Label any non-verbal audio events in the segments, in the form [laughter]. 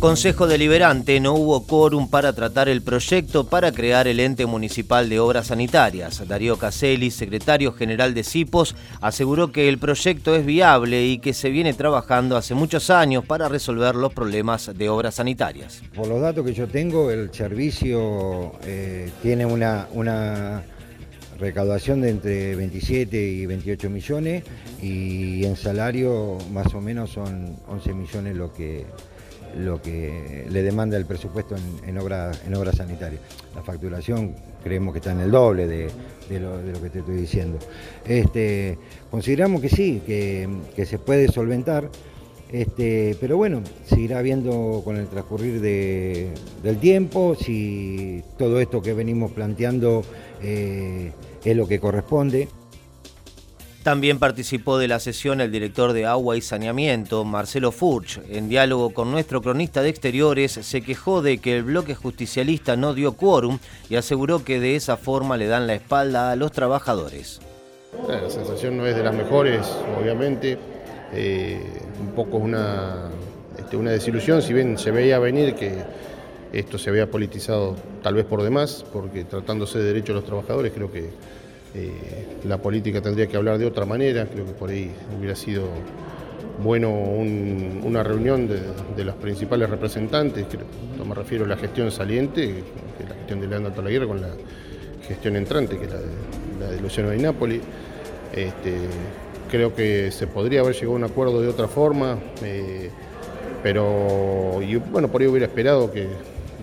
Consejo Deliberante no hubo quórum para tratar el proyecto para crear el ente municipal de obras sanitarias. Darío Caselli, secretario general de CIPOS, aseguró que el proyecto es viable y que se viene trabajando hace muchos años para resolver los problemas de obras sanitarias. Por los datos que yo tengo, el servicio eh, tiene una, una recaudación de entre 27 y 28 millones y en salario más o menos son 11 millones lo que lo que le demanda el presupuesto en, obras en obras sanitarias. La facturación creemos que está en el doble de, lo, que te estoy diciendo. Este, consideramos que sí, que, se puede solventar, este, pero bueno, se irá viendo con el transcurrir del tiempo si todo esto que venimos planteando eh, es lo que corresponde. También participó de la sesión el director de Agua y Saneamiento, Marcelo Furch. En diálogo con nuestro cronista de exteriores, se quejó de que el bloque justicialista no dio quórum y aseguró que de esa forma le dan la espalda a los trabajadores. La sensación no es de las mejores, obviamente. Eh, un poco una, este, una desilusión, si bien se veía venir que esto se había politizado tal vez por demás, porque tratándose de derechos de los trabajadores creo que eh, la política tendría que hablar de otra manera, creo que por ahí hubiera sido bueno una reunión de, los principales representantes, no me refiero a la gestión saliente, que la gestión de Leandro Tolaguerra, con la gestión entrante, que es la de, Luciano de Napoli. Este, creo que se podría haber llegado a un acuerdo de otra forma, eh, pero bueno, por ahí hubiera esperado que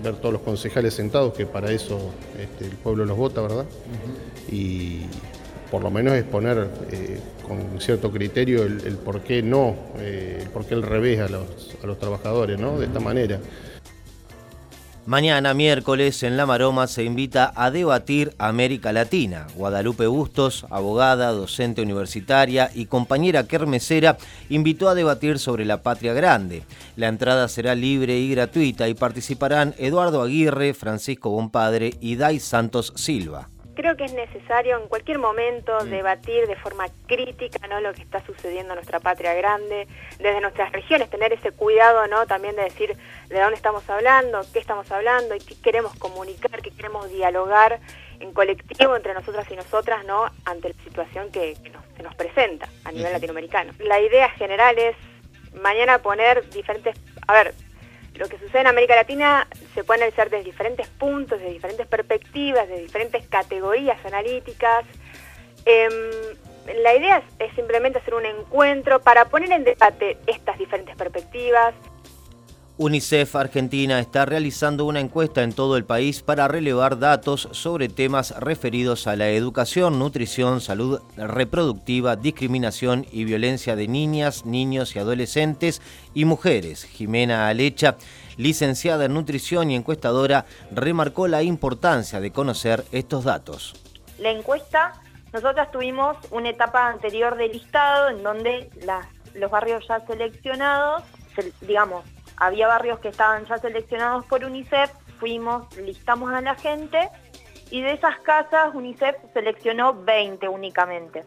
ver todos los concejales sentados, que para eso este, el pueblo los vota, ¿verdad? Y por lo menos exponer eh, con cierto criterio el, por qué no, eh, el por qué el revés a los, a los trabajadores, ¿no? De esta manera. Mañana, miércoles, en La Maroma se invita a debatir América Latina. Guadalupe Bustos, abogada, docente universitaria y compañera kermesera, invitó a debatir sobre la patria grande. La entrada será libre y gratuita y participarán Eduardo Aguirre, Francisco Bompadre y Dai Santos Silva creo que es necesario en cualquier momento mm. debatir de forma crítica ¿no? lo que está sucediendo en nuestra patria grande, desde nuestras regiones, tener ese cuidado ¿no? también de decir de dónde estamos hablando, qué estamos hablando y qué queremos comunicar, qué queremos dialogar en colectivo entre nosotras y nosotras ¿no? ante la situación que, nos, se nos presenta a nivel latinoamericano. La idea general es mañana poner diferentes, a ver, lo que sucede en América Latina se puede analizar desde diferentes puntos, desde diferentes perspectivas, de diferentes categorías analíticas. Em, la idea es, simplemente hacer un encuentro para poner en debate estas diferentes perspectivas, UNICEF Argentina está realizando una encuesta en todo el país para relevar datos sobre temas referidos a la educación, nutrición, salud reproductiva, discriminación y violencia de niñas, niños y adolescentes y mujeres. Jimena Alecha, licenciada en nutrición y encuestadora, remarcó la importancia de conocer estos datos. La encuesta, nosotros tuvimos una etapa anterior del listado en donde los barrios ya seleccionados, digamos, había barrios que estaban ya seleccionados por UNICEF, fuimos, listamos a la gente y de esas casas UNICEF seleccionó 20 únicamente.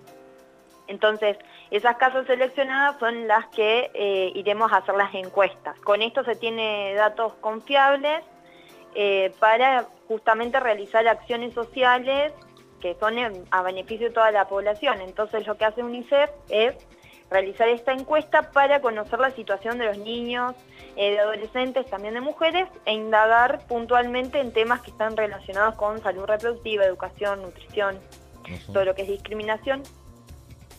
Entonces, esas casas seleccionadas son las que eh, iremos a hacer las encuestas. Con esto se tiene datos confiables eh, para justamente realizar acciones sociales que son a beneficio de toda la población. Entonces, lo que hace UNICEF es realizar esta encuesta para conocer la situación de los niños, eh, de adolescentes, también de mujeres, e indagar puntualmente en temas que están relacionados con salud reproductiva, educación, nutrición, todo lo que es discriminación.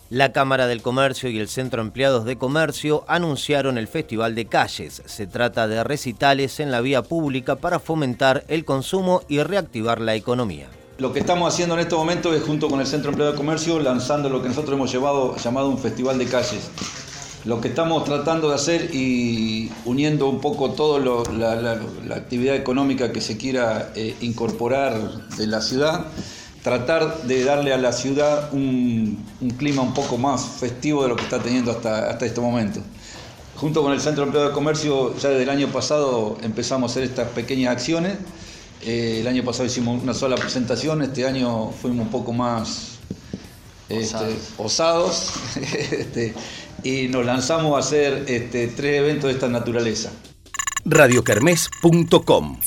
La Cámara del Comercio y el Centro Empleados de Comercio anunciaron el Festival de Calles. Se trata de recitales en la vía pública para fomentar el consumo y reactivar la economía. Lo que estamos haciendo en este momento es, junto con el Centro Empleado de Comercio, lanzando lo que nosotros hemos llevado, llamado un festival de calles. Lo que estamos tratando de hacer y uniendo un poco toda la, actividad económica que se quiera eh, incorporar de la ciudad, tratar de darle a la ciudad un, clima un poco más festivo de lo que está teniendo hasta, hasta este momento junto con el Centro Empleado de Comercio, ya desde el año pasado empezamos a hacer estas pequeñas acciones. Eh, el año pasado hicimos una sola presentación, este año fuimos un poco más este, osados [laughs] este, y nos lanzamos a hacer este, tres eventos de esta naturaleza. radiocarmes.com